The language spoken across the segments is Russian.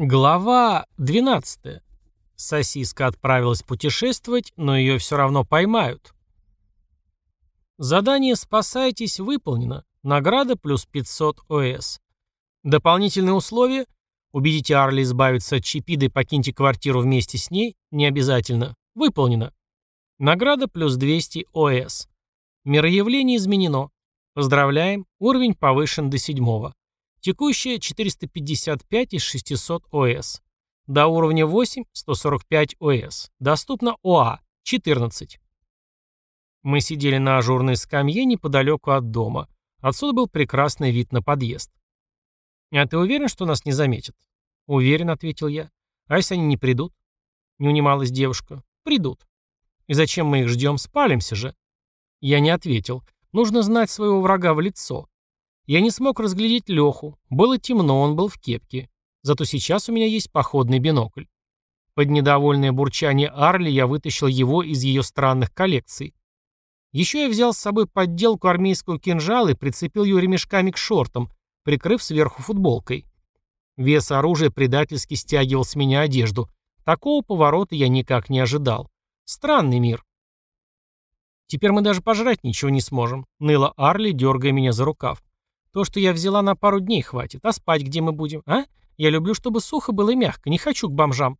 Глава 12. Сосиска отправилась путешествовать, но ее все равно поймают. Задание «Спасайтесь» выполнено. Награда плюс 500 ОС. Дополнительные условия – убедите Арли избавиться от Чипиды и покиньте квартиру вместе с ней – не обязательно. Выполнено. Награда плюс 200 ОС. Мироявление изменено. Поздравляем, уровень повышен до седьмого. Текущая 455 из 600 ОС. До уровня 8 – 145 ОС. Доступно ОА – 14. Мы сидели на ажурной скамье неподалеку от дома. Отсюда был прекрасный вид на подъезд. «А ты уверен, что нас не заметят?» «Уверен», — ответил я. «А если они не придут?» Не унималась девушка. «Придут». «И зачем мы их ждем? Спалимся же». Я не ответил. Нужно знать своего врага в лицо. Я не смог разглядеть Леху. Было темно, он был в кепке. Зато сейчас у меня есть походный бинокль. Под недовольное бурчание Арли я вытащил его из ее странных коллекций. Еще я взял с собой подделку армейского кинжала и прицепил ее ремешками к шортам, прикрыв сверху футболкой. Вес оружия предательски стягивал с меня одежду. Такого поворота я никак не ожидал. Странный мир. Теперь мы даже пожрать ничего не сможем, ныла Арли, дергая меня за рукав. То, что я взяла на пару дней, хватит. А спать где мы будем, а? Я люблю, чтобы сухо было и мягко. Не хочу к бомжам.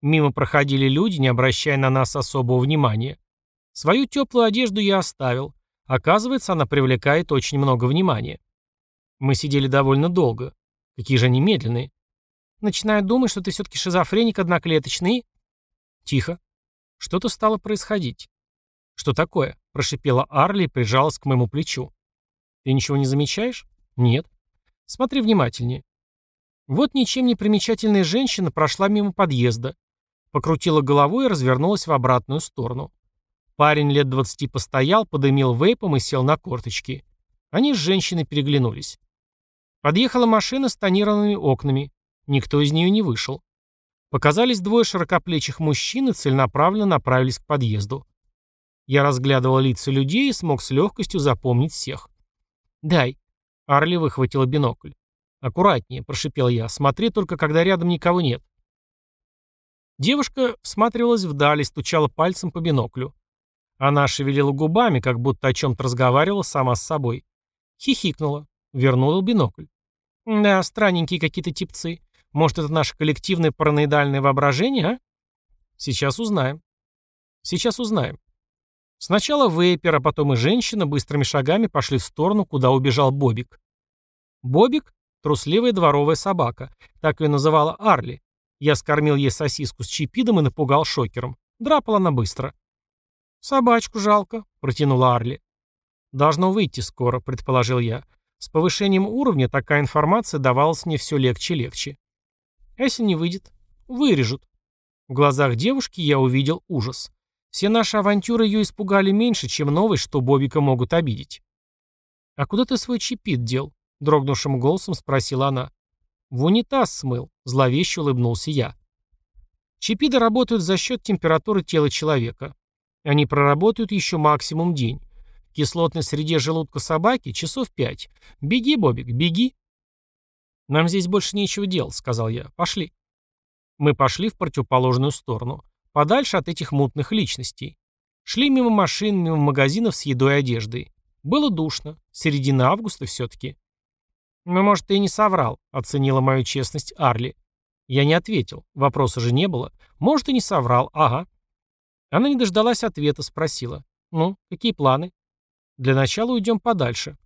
Мимо проходили люди, не обращая на нас особого внимания. Свою теплую одежду я оставил. Оказывается, она привлекает очень много внимания. Мы сидели довольно долго. Какие же они медленные. Начинаю думать, что ты все-таки шизофреник одноклеточный. Тихо. Что-то стало происходить. Что такое? Прошипела Арли и прижалась к моему плечу. Ты ничего не замечаешь? Нет. Смотри внимательнее. Вот ничем не примечательная женщина прошла мимо подъезда, покрутила головой и развернулась в обратную сторону. Парень лет двадцати постоял, подымил вейпом и сел на корточки. Они с женщиной переглянулись. Подъехала машина с тонированными окнами. Никто из нее не вышел. Показались двое широкоплечих мужчин и целенаправленно направились к подъезду. Я разглядывал лица людей и смог с легкостью запомнить всех. «Дай». Арли выхватила бинокль. «Аккуратнее», — прошипел я. «Смотри только, когда рядом никого нет». Девушка всматривалась вдаль и стучала пальцем по биноклю. Она шевелила губами, как будто о чем-то разговаривала сама с собой. Хихикнула. Вернула бинокль. «Да, странненькие какие-то типцы. Может, это наше коллективное параноидальное воображение, а?» «Сейчас узнаем». «Сейчас узнаем». Сначала Вейпер, а потом и женщина быстрыми шагами пошли в сторону, куда убежал Бобик. Бобик — трусливая дворовая собака. Так ее называла Арли. Я скормил ей сосиску с чипидом и напугал шокером. Драпала она быстро. «Собачку жалко», — протянула Арли. «Должно выйти скоро», — предположил я. С повышением уровня такая информация давалась мне все легче и легче. А если не выйдет? Вырежут. В глазах девушки я увидел ужас. Все наши авантюры ее испугали меньше, чем новость, что Бобика могут обидеть. «А куда ты свой чипит дел?» — дрогнувшим голосом спросила она. «В унитаз смыл», — зловеще улыбнулся я. Чипиды работают за счет температуры тела человека. Они проработают еще максимум день. В кислотной среде желудка собаки часов пять. Беги, Бобик, беги. «Нам здесь больше нечего делать», — сказал я. «Пошли». Мы пошли в противоположную сторону. Подальше от этих мутных личностей. Шли мимо машин, мимо магазинов с едой и одеждой. Было душно. Середина августа все-таки. «Ну, может, ты и не соврал», — оценила мою честность Арли. Я не ответил. Вопроса же не было. Может, и не соврал. Ага. Она не дождалась ответа, спросила. «Ну, какие планы?» «Для начала уйдем подальше».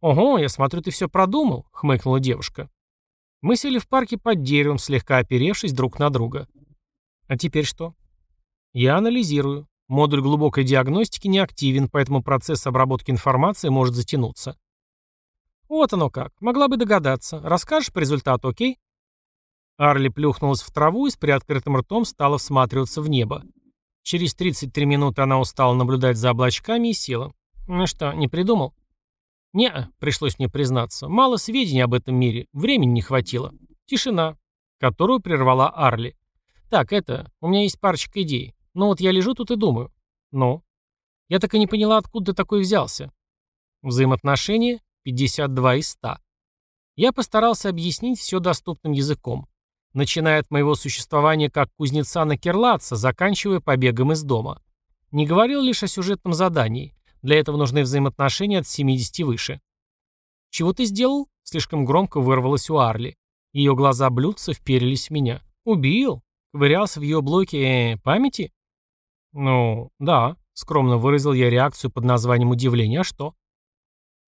«Ого, я смотрю, ты все продумал», — хмыкнула девушка. Мы сели в парке под деревом, слегка оперевшись друг на друга. «А теперь что?» Я анализирую. Модуль глубокой диагностики не активен, поэтому процесс обработки информации может затянуться. Вот оно как. Могла бы догадаться. Расскажешь по результату, окей? Арли плюхнулась в траву и с приоткрытым ртом стала всматриваться в небо. Через 33 минуты она устала наблюдать за облачками и села. Ну что, не придумал? не пришлось мне признаться. Мало сведений об этом мире. Времени не хватило. Тишина, которую прервала Арли. Так, это, у меня есть парочка идей. Ну вот я лежу тут и думаю. Ну? Я так и не поняла, откуда ты такой взялся. Взаимоотношения 52 из 100. Я постарался объяснить все доступным языком. Начиная от моего существования как кузнеца на Керлатца, заканчивая побегом из дома. Не говорил лишь о сюжетном задании. Для этого нужны взаимоотношения от 70 выше. «Чего ты сделал?» — слишком громко вырвалось у Арли. Ее глаза блюдца вперились в меня. «Убил?» Ковырялся в ее блоке э, памяти? «Ну, да», — скромно выразил я реакцию под названием удивления. «А что?»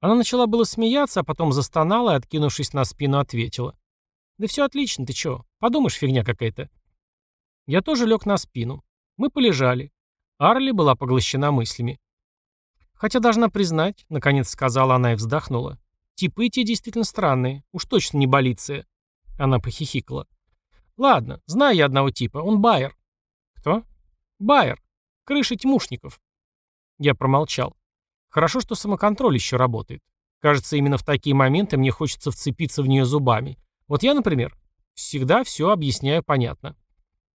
Она начала было смеяться, а потом застонала и, откинувшись на спину, ответила. «Да все отлично, ты чё? Подумаешь, фигня какая-то». Я тоже лег на спину. Мы полежали. Арли была поглощена мыслями. «Хотя должна признать», — наконец сказала она и вздохнула. «Типы эти действительно странные. Уж точно не болиция». Она похихикала. «Ладно, знаю я одного типа. Он Байер». «Кто?» «Байер. Крыша тьмушников». Я промолчал. Хорошо, что самоконтроль еще работает. Кажется, именно в такие моменты мне хочется вцепиться в нее зубами. Вот я, например, всегда все объясняю понятно.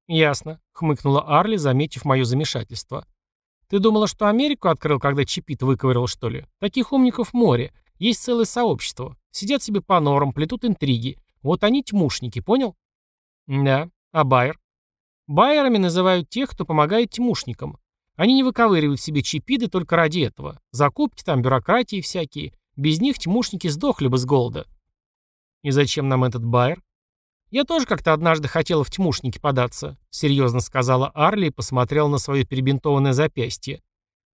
«Ясно», — хмыкнула Арли, заметив мое замешательство. «Ты думала, что Америку открыл, когда Чипит выковырял, что ли? Таких умников море. Есть целое сообщество. Сидят себе по норам, плетут интриги. Вот они тьмушники, понял?» «Да. А Байер?» «Байерами называют тех, кто помогает тьмушникам. Они не выковыривают себе чипиды только ради этого. Закупки там, бюрократии всякие. Без них тьмушники сдохли бы с голода. И зачем нам этот байер? Я тоже как-то однажды хотела в тьмушники податься, серьезно сказала Арли и посмотрела на свое перебинтованное запястье.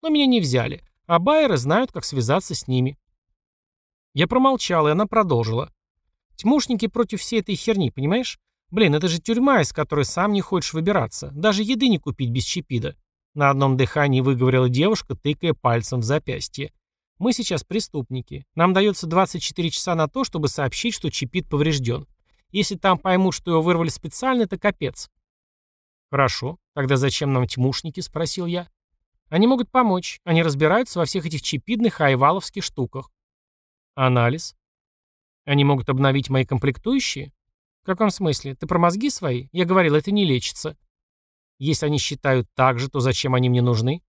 Но меня не взяли, а байеры знают, как связаться с ними. Я промолчала, и она продолжила. Тьмушники против всей этой херни, понимаешь? Блин, это же тюрьма, из которой сам не хочешь выбираться. Даже еды не купить без чипида. На одном дыхании выговорила девушка, тыкая пальцем в запястье. «Мы сейчас преступники. Нам дается 24 часа на то, чтобы сообщить, что чипит поврежден. Если там поймут, что его вырвали специально, это капец». «Хорошо. Тогда зачем нам тьмушники?» – спросил я. «Они могут помочь. Они разбираются во всех этих чипидных айваловских штуках». «Анализ?» «Они могут обновить мои комплектующие?» «В каком смысле? Ты про мозги свои? Я говорил, это не лечится». Если они считают так же, то зачем они мне нужны?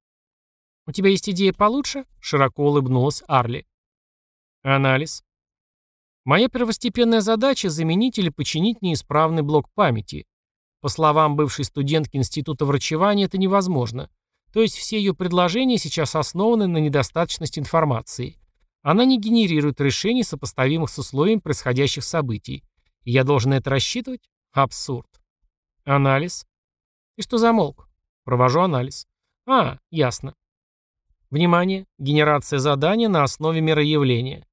У тебя есть идея получше? Широко улыбнулась Арли. Анализ. Моя первостепенная задача – заменить или починить неисправный блок памяти. По словам бывшей студентки Института врачевания, это невозможно. То есть все ее предложения сейчас основаны на недостаточности информации. Она не генерирует решений, сопоставимых с условиями происходящих событий. Я должен это рассчитывать? Абсурд. Анализ. И что замолк? Провожу анализ. А, ясно. Внимание, генерация задания на основе мироявления.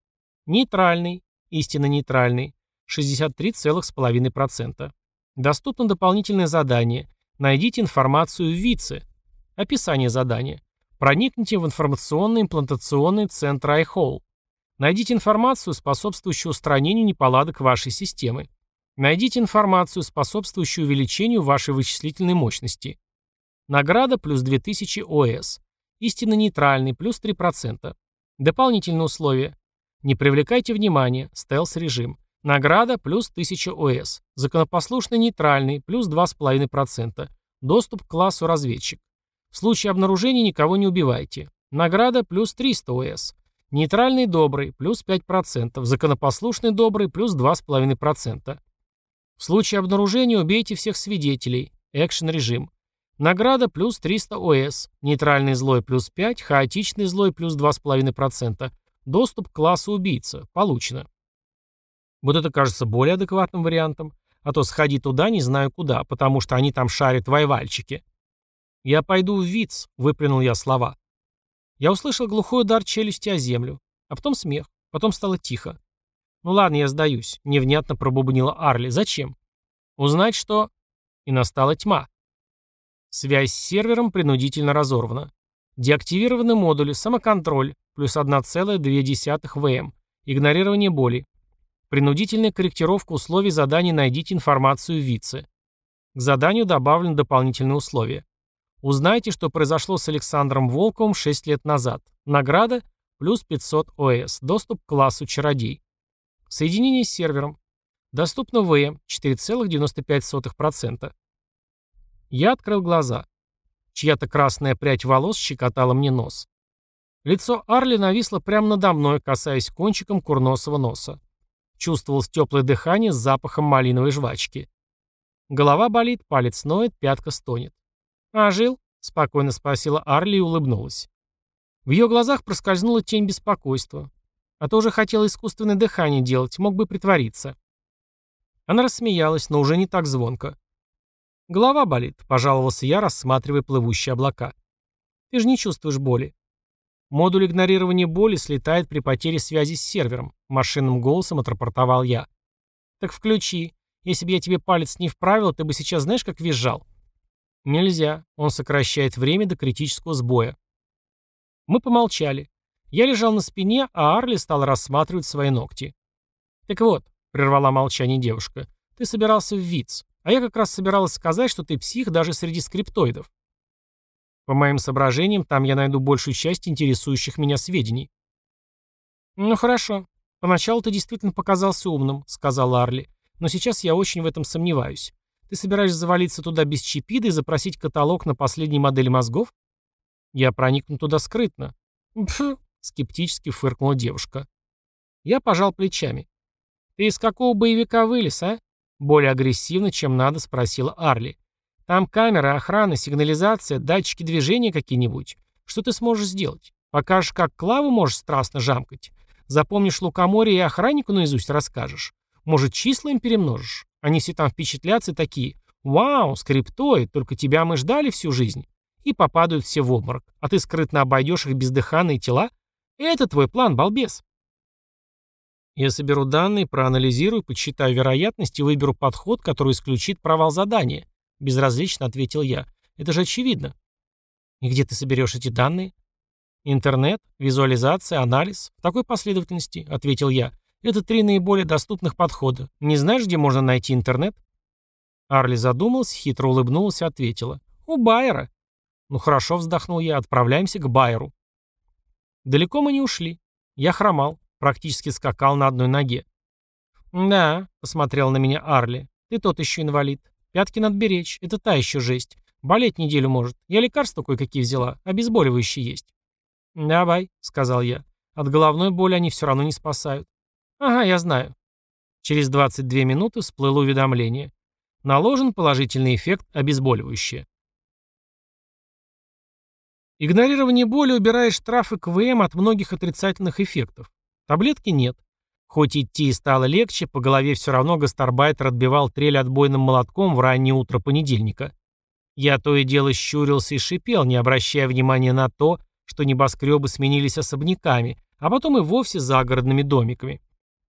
Нейтральный, истинно нейтральный, 63,5%. Доступно дополнительное задание. Найдите информацию в ВИЦе. Описание задания. Проникните в информационно-имплантационный центр iHall. Найдите информацию, способствующую устранению неполадок вашей системы. Найдите информацию, способствующую увеличению вашей вычислительной мощности. Награда плюс 2000 ОС. Истинно нейтральный плюс 3%. Дополнительные условия. Не привлекайте внимания, стелс-режим. Награда плюс 1000 ОС. Законопослушный нейтральный плюс 2,5%. Доступ к классу разведчик. В случае обнаружения никого не убивайте. Награда плюс 300 ОС. Нейтральный добрый плюс 5%. Законопослушный добрый плюс 2,5%. В случае обнаружения убейте всех свидетелей. Экшен режим. Награда плюс 300 ОС. Нейтральный злой плюс 5. Хаотичный злой плюс 2,5%. Доступ к классу убийца. Получено. Вот это кажется более адекватным вариантом. А то сходи туда, не знаю куда, потому что они там шарят вайвальчики. «Я пойду в ВИЦ», — выплюнул я слова. Я услышал глухой удар челюсти о землю, а потом смех, потом стало тихо. «Ну ладно, я сдаюсь», — невнятно пробубнила Арли. «Зачем?» «Узнать, что...» И настала тьма. Связь с сервером принудительно разорвана. Деактивированы модули «Самоконтроль» плюс 1,2 ВМ. Игнорирование боли. Принудительная корректировка условий задания «Найдите информацию ВИЦе». К заданию добавлено дополнительное условие. Узнайте, что произошло с Александром Волковым 6 лет назад. Награда плюс 500 ОС. Доступ к классу чародей. Соединение с сервером. Доступно ВМ 4,95%. Я открыл глаза. Чья-то красная прядь волос щекотала мне нос. Лицо Арли нависло прямо надо мной, касаясь кончиком курносого носа. Чувствовалось теплое дыхание с запахом малиновой жвачки. Голова болит, палец ноет, пятка стонет. «А жил?» — спокойно спросила Арли и улыбнулась. В ее глазах проскользнула тень беспокойства. А то уже хотела искусственное дыхание делать, мог бы притвориться. Она рассмеялась, но уже не так звонко. «Голова болит», — пожаловался я, рассматривая плывущие облака. «Ты же не чувствуешь боли». «Модуль игнорирования боли слетает при потере связи с сервером», — машинным голосом отрапортовал я. «Так включи. Если бы я тебе палец не вправил, ты бы сейчас знаешь, как визжал?» «Нельзя. Он сокращает время до критического сбоя». Мы помолчали. Я лежал на спине, а Арли стал рассматривать свои ногти. «Так вот», — прервала молчание девушка, — «ты собирался в ВИЦ, а я как раз собиралась сказать, что ты псих даже среди скриптоидов». По моим соображениям, там я найду большую часть интересующих меня сведений. «Ну хорошо. Поначалу ты действительно показался умным», — сказал Арли. «Но сейчас я очень в этом сомневаюсь. Ты собираешься завалиться туда без чипида и запросить каталог на последней модели мозгов?» «Я проникну туда скрытно». «Пф, скептически фыркнула девушка. Я пожал плечами. «Ты из какого боевика вылез, а?» Более агрессивно, чем надо, спросила Арли. «Там камера, охрана, сигнализация, датчики движения какие-нибудь. Что ты сможешь сделать? Покажешь, как клаву можешь страстно жамкать? Запомнишь лукоморье и охраннику наизусть расскажешь? Может, числа им перемножишь? Они все там впечатлятся такие. Вау, скриптоид, только тебя мы ждали всю жизнь. И попадают все в обморок. А ты скрытно обойдешь их бездыханные тела? Это твой план, балбес. Я соберу данные, проанализирую, подсчитаю вероятность и выберу подход, который исключит провал задания. Безразлично ответил я. Это же очевидно. И где ты соберешь эти данные? Интернет, визуализация, анализ. В такой последовательности, ответил я. Это три наиболее доступных подхода. Не знаешь, где можно найти интернет? Арли задумался, хитро улыбнулась и ответила. У Байера. Ну хорошо, вздохнул я, отправляемся к Байеру. Далеко мы не ушли. Я хромал, практически скакал на одной ноге. «Да», — посмотрел на меня Арли, — «ты тот еще инвалид. Пятки надо беречь, это та еще жесть. Болеть неделю может. Я лекарства кое-какие взяла, обезболивающие есть». «Давай», — сказал я. «От головной боли они все равно не спасают». «Ага, я знаю». Через 22 минуты всплыло уведомление. Наложен положительный эффект обезболивающее. Игнорирование боли убирает штрафы КВМ от многих отрицательных эффектов. Таблетки нет. Хоть идти и стало легче, по голове все равно гастарбайтер отбивал трель отбойным молотком в раннее утро понедельника. Я то и дело щурился и шипел, не обращая внимания на то, что небоскребы сменились особняками, а потом и вовсе загородными домиками.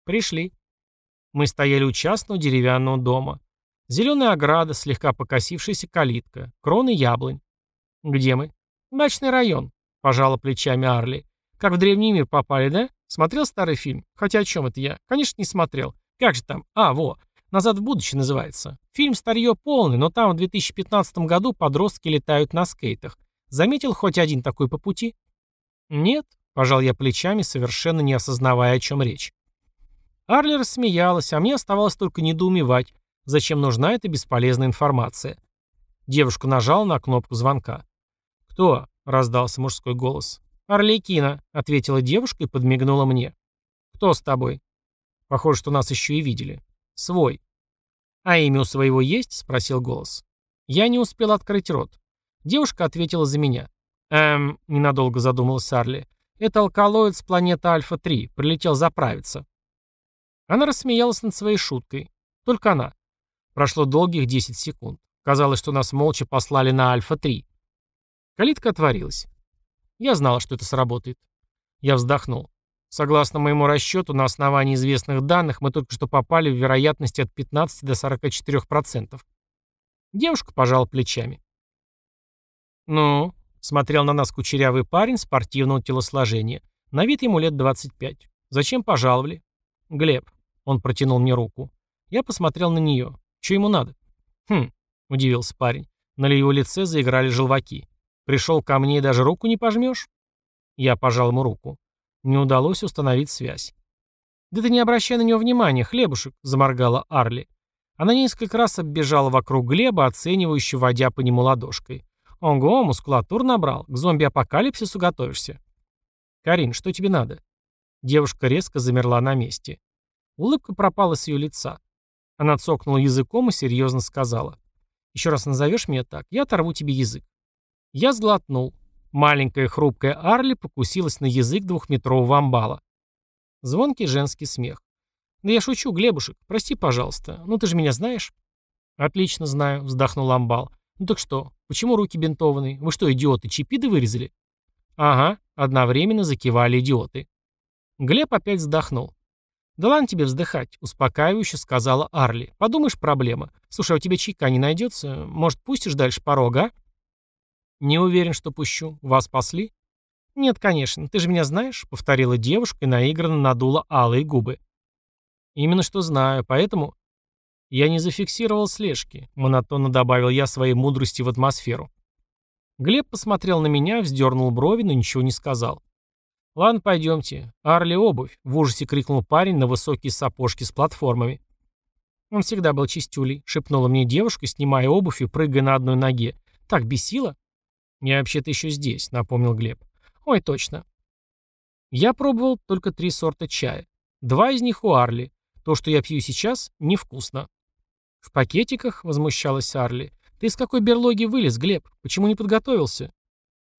Пришли. Мы стояли у частного деревянного дома. Зеленая ограда, слегка покосившаяся калитка, кроны яблонь. Где мы? «Дачный район», — пожала плечами Арли. «Как в древний мир попали, да? Смотрел старый фильм? Хотя о чем это я? Конечно, не смотрел. Как же там? А, во. «Назад в будущее» называется. Фильм старье полный, но там в 2015 году подростки летают на скейтах. Заметил хоть один такой по пути? Нет, пожал я плечами, совершенно не осознавая, о чем речь. Арли рассмеялась, а мне оставалось только недоумевать, зачем нужна эта бесполезная информация. Девушка нажала на кнопку звонка. «Кто?» — раздался мужской голос. «Орликина», — ответила девушка и подмигнула мне. «Кто с тобой?» «Похоже, что нас еще и видели». «Свой». «А имя у своего есть?» — спросил голос. Я не успел открыть рот. Девушка ответила за меня. «Эм...» — ненадолго задумалась Арли. «Это алкалоид с планеты Альфа-3. Прилетел заправиться». Она рассмеялась над своей шуткой. Только она. Прошло долгих 10 секунд. Казалось, что нас молча послали на Альфа-3. Калитка отворилась. Я знал, что это сработает. Я вздохнул. Согласно моему расчету, на основании известных данных, мы только что попали в вероятности от 15 до 44%. Девушка пожала плечами. «Ну?» — смотрел на нас кучерявый парень спортивного телосложения. На вид ему лет 25. «Зачем пожаловали?» «Глеб». Он протянул мне руку. Я посмотрел на нее. Что ему надо? «Хм», — удивился парень. На его лице заиграли желваки. Пришел ко мне и даже руку не пожмешь? Я пожал ему руку. Не удалось установить связь. «Да ты не обращай на него внимания, хлебушек», — заморгала Арли. Она несколько раз оббежала вокруг Глеба, оценивающе водя по нему ладошкой. «Ого, мускулатур набрал. К зомби-апокалипсису готовишься?» «Карин, что тебе надо?» Девушка резко замерла на месте. Улыбка пропала с ее лица. Она цокнула языком и серьезно сказала. «Еще раз назовешь меня так, я оторву тебе язык». Я сглотнул. Маленькая хрупкая Арли покусилась на язык двухметрового амбала. Звонкий женский смех. «Да я шучу, Глебушек, прости, пожалуйста. Ну ты же меня знаешь?» «Отлично знаю», — вздохнул амбал. «Ну так что, почему руки бинтованы? Вы что, идиоты, чипиды вырезали?» «Ага», — одновременно закивали идиоты. Глеб опять вздохнул. «Да ладно тебе вздыхать», — успокаивающе сказала Арли. «Подумаешь, проблема. Слушай, а у тебя чайка не найдется? Может, пустишь дальше порога, а?» «Не уверен, что пущу. Вас спасли?» «Нет, конечно. Ты же меня знаешь», — повторила девушка и наигранно надула алые губы. «Именно что знаю, поэтому...» «Я не зафиксировал слежки», — монотонно добавил я своей мудрости в атмосферу. Глеб посмотрел на меня, вздернул брови, но ничего не сказал. «Ладно, пойдемте. Арли обувь», — в ужасе крикнул парень на высокие сапожки с платформами. «Он всегда был чистюлей», — шепнула мне девушка, снимая обувь и прыгая на одной ноге. «Так бесило?» «Я вообще-то еще здесь», — напомнил Глеб. «Ой, точно». Я пробовал только три сорта чая. Два из них у Арли. То, что я пью сейчас, невкусно. «В пакетиках?» — возмущалась Арли. «Ты с какой берлоги вылез, Глеб? Почему не подготовился?»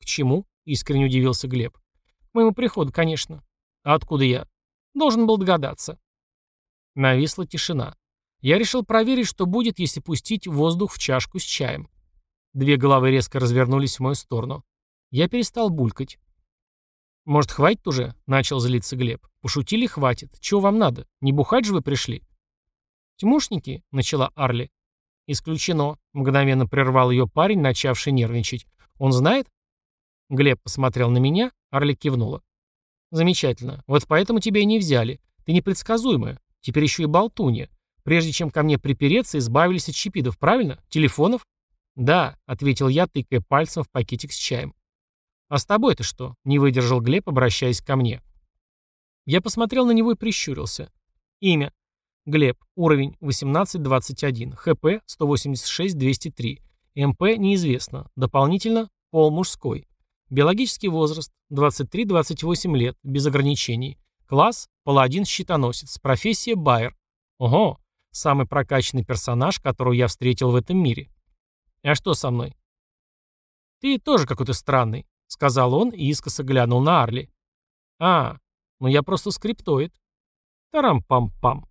«К чему?» — искренне удивился Глеб. К моему приходу, конечно. А откуда я? Должен был догадаться. Нависла тишина. Я решил проверить, что будет, если пустить воздух в чашку с чаем. Две головы резко развернулись в мою сторону. Я перестал булькать. «Может, хватит уже?» — начал злиться Глеб. «Пошутили, хватит. Чего вам надо? Не бухать же вы пришли?» «Тьмушники?» — начала Арли. «Исключено», — мгновенно прервал ее парень, начавший нервничать. «Он знает?» Глеб посмотрел на меня, Арли кивнула. «Замечательно. Вот поэтому тебя и не взяли. Ты непредсказуемая. Теперь еще и болтунья. Прежде чем ко мне припереться, избавились от чипидов, правильно? Телефонов?» «Да», — ответил я, тыкая пальцем в пакетик с чаем. «А с тобой-то что?» — не выдержал Глеб, обращаясь ко мне. Я посмотрел на него и прищурился. Имя. Глеб. Уровень 1821. ХП 186-203. МП неизвестно. Дополнительно пол мужской. Биологический возраст 23-28 лет, без ограничений. Класс – паладин-щитоносец. Профессия – байер. Ого, самый прокачанный персонаж, которого я встретил в этом мире. А что со мной? Ты тоже какой-то странный, сказал он и искоса глянул на Арли. А, ну я просто скриптоид. Тарам-пам-пам.